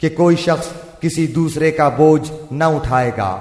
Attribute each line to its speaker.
Speaker 1: کہ کوئی شخص کسی دوسرے کا بوجھ نہ اٹھائے گا۔